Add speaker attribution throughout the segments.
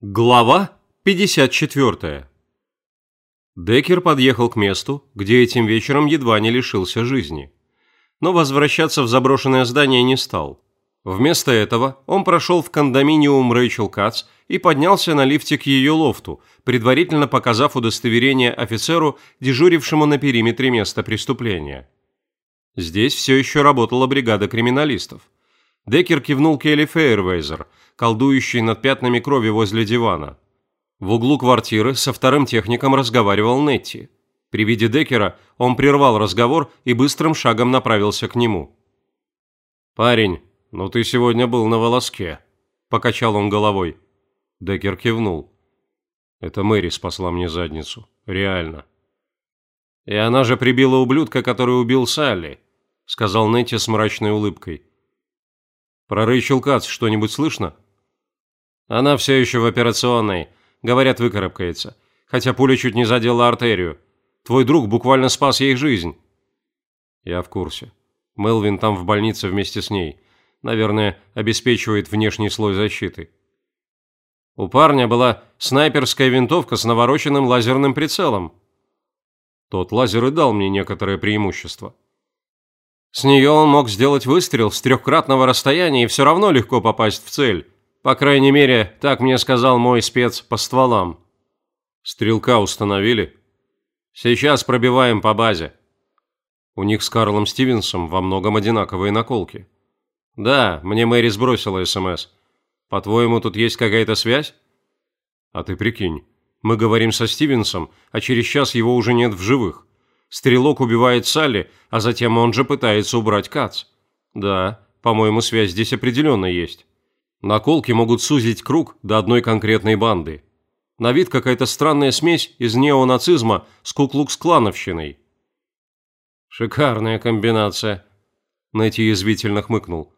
Speaker 1: Глава 54. Деккер подъехал к месту, где этим вечером едва не лишился жизни. Но возвращаться в заброшенное здание не стал. Вместо этого он прошел в кондоминиум Рэйчел Кац и поднялся на лифте к ее лофту, предварительно показав удостоверение офицеру, дежурившему на периметре места преступления. Здесь все еще работала бригада криминалистов. Деккер кивнул Келли Фейервейзер – колдующий над пятнами крови возле дивана. В углу квартиры со вторым техником разговаривал Нетти. При виде Деккера он прервал разговор и быстрым шагом направился к нему. «Парень, ну ты сегодня был на волоске», – покачал он головой. Деккер кивнул. «Это Мэри спасла мне задницу. Реально». «И она же прибила ублюдка, который убил Салли», – сказал Нетти с мрачной улыбкой. «Про Рэйчел Кац что-нибудь слышно?» Она все еще в операционной. Говорят, выкарабкается. Хотя пуля чуть не задела артерию. Твой друг буквально спас ей жизнь. Я в курсе. Мелвин там в больнице вместе с ней. Наверное, обеспечивает внешний слой защиты. У парня была снайперская винтовка с навороченным лазерным прицелом. Тот лазер и дал мне некоторое преимущество. С нее он мог сделать выстрел с трехкратного расстояния и все равно легко попасть в цель. По крайней мере, так мне сказал мой спец по стволам. Стрелка установили? Сейчас пробиваем по базе. У них с Карлом Стивенсом во многом одинаковые наколки. Да, мне Мэри сбросила СМС. По-твоему, тут есть какая-то связь? А ты прикинь, мы говорим со Стивенсом, а через час его уже нет в живых. Стрелок убивает Салли, а затем он же пытается убрать Кац. Да, по-моему, связь здесь определенно есть. Наколки могут сузить круг до одной конкретной банды. На вид какая-то странная смесь из неонацизма с куклукс-клановщиной. «Шикарная комбинация», – Найти язвительно хмыкнул.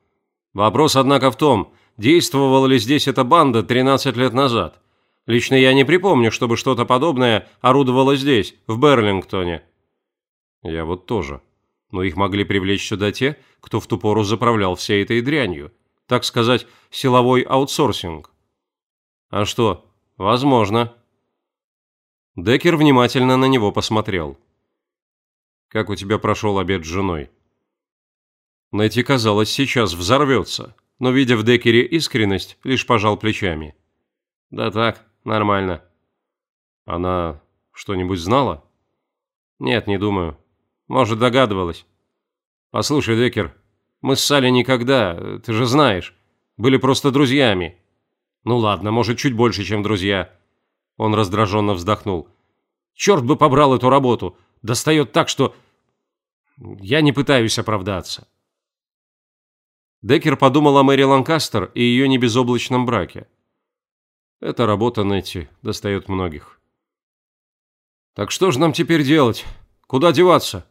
Speaker 1: «Вопрос, однако, в том, действовала ли здесь эта банда 13 лет назад. Лично я не припомню, чтобы что-то подобное орудовало здесь, в Берлингтоне». «Я вот тоже. Но их могли привлечь сюда те, кто в ту пору заправлял всей этой дрянью так сказать, силовой аутсорсинг. А что, возможно. Деккер внимательно на него посмотрел. Как у тебя прошел обед с женой? Найти казалось, сейчас взорвется, но, видя в Деккере искренность, лишь пожал плечами. Да так, нормально. Она что-нибудь знала? Нет, не думаю. Может, догадывалась. Послушай, Деккер, мы с Салли никогда, ты же знаешь, были просто друзьями. Ну ладно, может, чуть больше, чем друзья. Он раздраженно вздохнул. Черт бы побрал эту работу. Достает так, что... Я не пытаюсь оправдаться. Деккер подумал о Мэри Ланкастер и ее небезоблачном браке. Эта работа, Нетти, достает многих. Так что же нам теперь делать? Куда деваться?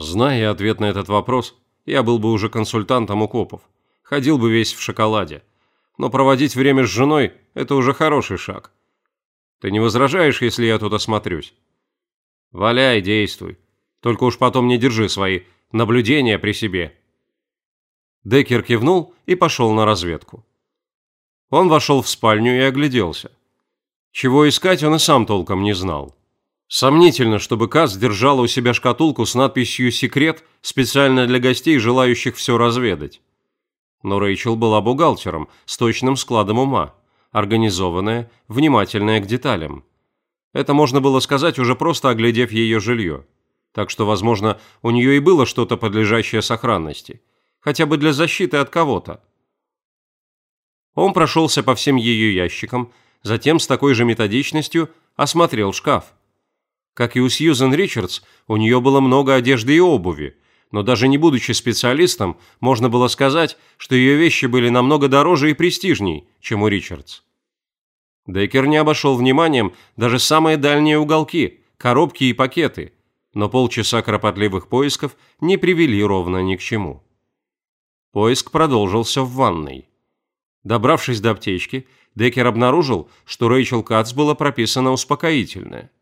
Speaker 1: Зная ответ на этот вопрос, я был бы уже консультантом у копов. Ходил бы весь в шоколаде. Но проводить время с женой – это уже хороший шаг. Ты не возражаешь, если я тут осмотрюсь? Валяй, действуй. Только уж потом не держи свои наблюдения при себе. Деккер кивнул и пошел на разведку. Он вошел в спальню и огляделся. Чего искать он и сам толком не знал. Сомнительно, чтобы Кац держала у себя шкатулку с надписью «Секрет» специально для гостей, желающих все разведать. Но Рэйчел была бухгалтером с точным складом ума, организованная, внимательная к деталям. Это можно было сказать, уже просто оглядев ее жилье. Так что, возможно, у нее и было что-то подлежащее сохранности. Хотя бы для защиты от кого-то. Он прошелся по всем ее ящикам, затем с такой же методичностью осмотрел шкаф. Как и у Сьюзен Ричардс, у нее было много одежды и обуви, но даже не будучи специалистом, можно было сказать, что ее вещи были намного дороже и престижней, чем у Ричардс. Дейкер не обошел вниманием даже самые дальние уголки, коробки и пакеты, но полчаса кропотливых поисков не привели ровно ни к чему. Поиск продолжился в ванной. Добравшись до аптечки, Деккер обнаружил, что Рэйчел Кац было прописано успокоительное –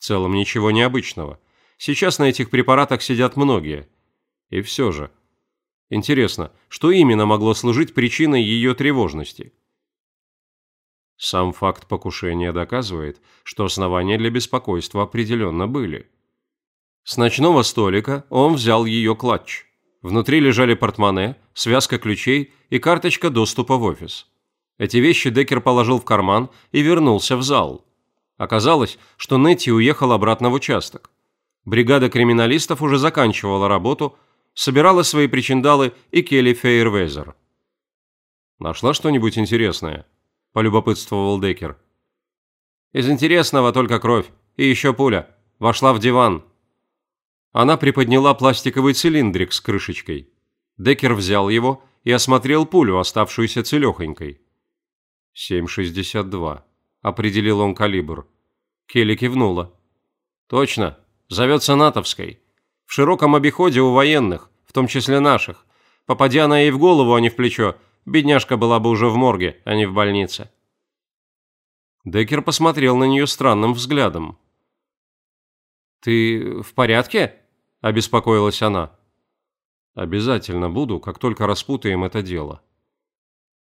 Speaker 1: целом ничего необычного. Сейчас на этих препаратах сидят многие. И все же. Интересно, что именно могло служить причиной ее тревожности? Сам факт покушения доказывает, что основания для беспокойства определенно были. С ночного столика он взял ее клатч. Внутри лежали портмоне, связка ключей и карточка доступа в офис. Эти вещи Деккер положил в карман и вернулся в зал. Оказалось, что Нетти уехал обратно в участок. Бригада криминалистов уже заканчивала работу, собирала свои причиндалы и Келли Фейервезер. «Нашла что-нибудь интересное?» – полюбопытствовал Деккер. «Из интересного только кровь. И еще пуля. Вошла в диван». Она приподняла пластиковый цилиндрик с крышечкой. Деккер взял его и осмотрел пулю, оставшуюся целехонькой. «7,62», – определил он калибр. Келли кивнула. «Точно. Зовется натовской. В широком обиходе у военных, в том числе наших. Попадя она ей в голову, а не в плечо, бедняжка была бы уже в морге, а не в больнице». Деккер посмотрел на нее странным взглядом. «Ты в порядке?» – обеспокоилась она. «Обязательно буду, как только распутаем это дело».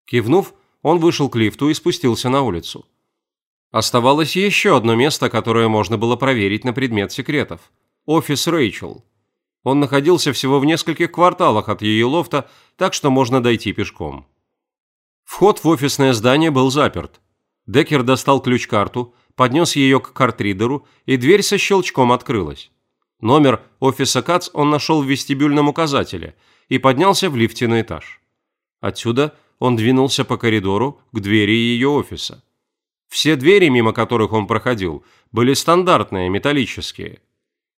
Speaker 1: Кивнув, он вышел к лифту и спустился на улицу. Оставалось еще одно место, которое можно было проверить на предмет секретов – офис Рэйчел. Он находился всего в нескольких кварталах от ее лофта, так что можно дойти пешком. Вход в офисное здание был заперт. Деккер достал ключ-карту, поднес ее к картридеру, и дверь со щелчком открылась. Номер офиса КАЦ он нашел в вестибюльном указателе и поднялся в лифте на этаж. Отсюда он двинулся по коридору к двери ее офиса. Все двери, мимо которых он проходил, были стандартные, металлические.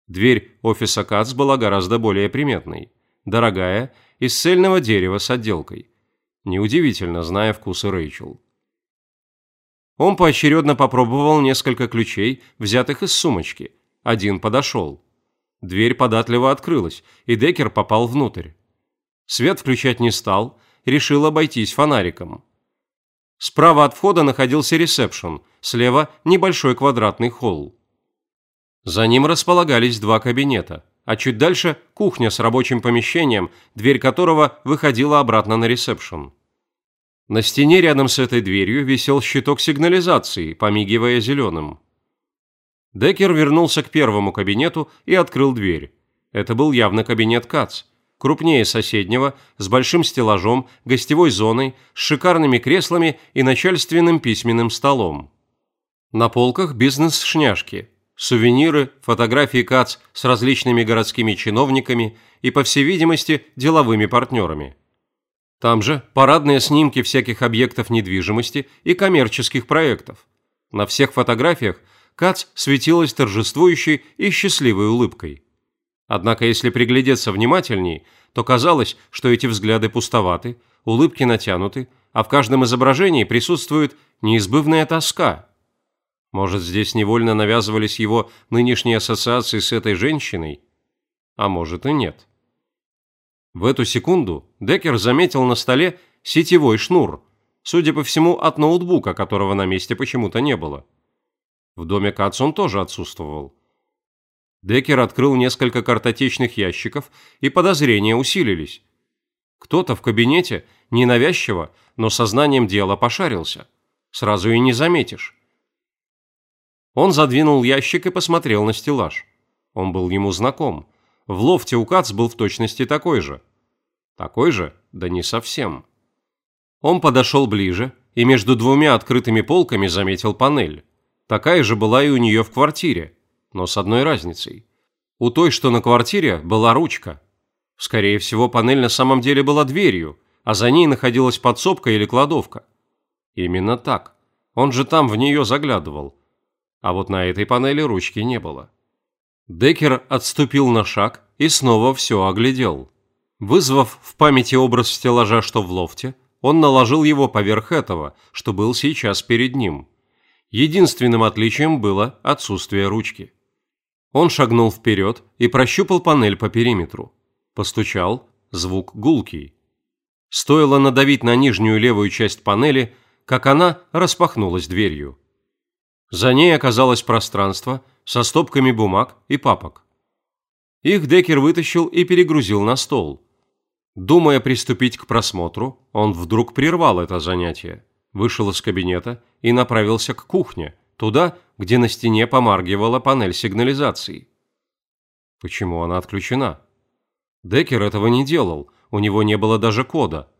Speaker 1: Дверь офиса КАЦ была гораздо более приметной. Дорогая, из цельного дерева с отделкой. Неудивительно, зная вкусы Рэйчел. Он поочередно попробовал несколько ключей, взятых из сумочки. Один подошел. Дверь податливо открылась, и Деккер попал внутрь. Свет включать не стал, решил обойтись фонариком. Справа от входа находился ресепшн, слева – небольшой квадратный холл. За ним располагались два кабинета, а чуть дальше – кухня с рабочим помещением, дверь которого выходила обратно на ресепшн. На стене рядом с этой дверью висел щиток сигнализации, помигивая зеленым. Деккер вернулся к первому кабинету и открыл дверь. Это был явно кабинет Кац крупнее соседнего, с большим стеллажом, гостевой зоной, с шикарными креслами и начальственным письменным столом. На полках бизнес-шняшки, сувениры, фотографии КАЦ с различными городскими чиновниками и, по всей видимости, деловыми партнерами. Там же парадные снимки всяких объектов недвижимости и коммерческих проектов. На всех фотографиях КАЦ светилась торжествующей и счастливой улыбкой. Однако, если приглядеться внимательней, то казалось, что эти взгляды пустоваты, улыбки натянуты, а в каждом изображении присутствует неизбывная тоска. Может, здесь невольно навязывались его нынешние ассоциации с этой женщиной? А может и нет. В эту секунду Деккер заметил на столе сетевой шнур, судя по всему, от ноутбука, которого на месте почему-то не было. В доме Кац он тоже отсутствовал. Деккер открыл несколько картотечных ящиков, и подозрения усилились. Кто-то в кабинете ненавязчиво, но сознанием дела пошарился. Сразу и не заметишь. Он задвинул ящик и посмотрел на стеллаж. Он был ему знаком. В лофте у Кац был в точности такой же. Такой же? Да не совсем. Он подошел ближе и между двумя открытыми полками заметил панель. Такая же была и у нее в квартире но с одной разницей. У той, что на квартире, была ручка. Скорее всего, панель на самом деле была дверью, а за ней находилась подсобка или кладовка. Именно так. Он же там в нее заглядывал. А вот на этой панели ручки не было. Деккер отступил на шаг и снова все оглядел. Вызвав в памяти образ стеллажа, что в лофте, он наложил его поверх этого, что был сейчас перед ним. Единственным отличием было отсутствие ручки. Он шагнул вперед и прощупал панель по периметру. Постучал, звук гулкий. Стоило надавить на нижнюю левую часть панели, как она распахнулась дверью. За ней оказалось пространство со стопками бумаг и папок. Их Деккер вытащил и перегрузил на стол. Думая приступить к просмотру, он вдруг прервал это занятие. вышел из кабинета и направился к кухне, туда, где на стене помаргивала панель сигнализации. Почему она отключена? Деккер этого не делал, у него не было даже кода.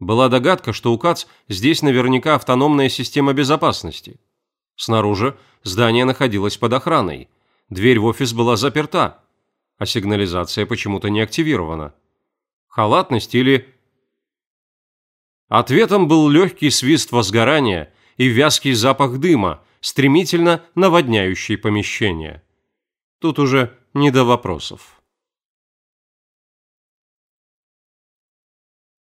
Speaker 1: Была догадка, что у КАЦ здесь наверняка автономная система безопасности. Снаружи здание находилось под охраной, дверь в офис была заперта, а сигнализация почему-то не активирована. Халатность или... Ответом был легкий свист возгорания и вязкий запах дыма, стремительно наводняющий помещение. Тут уже не до вопросов.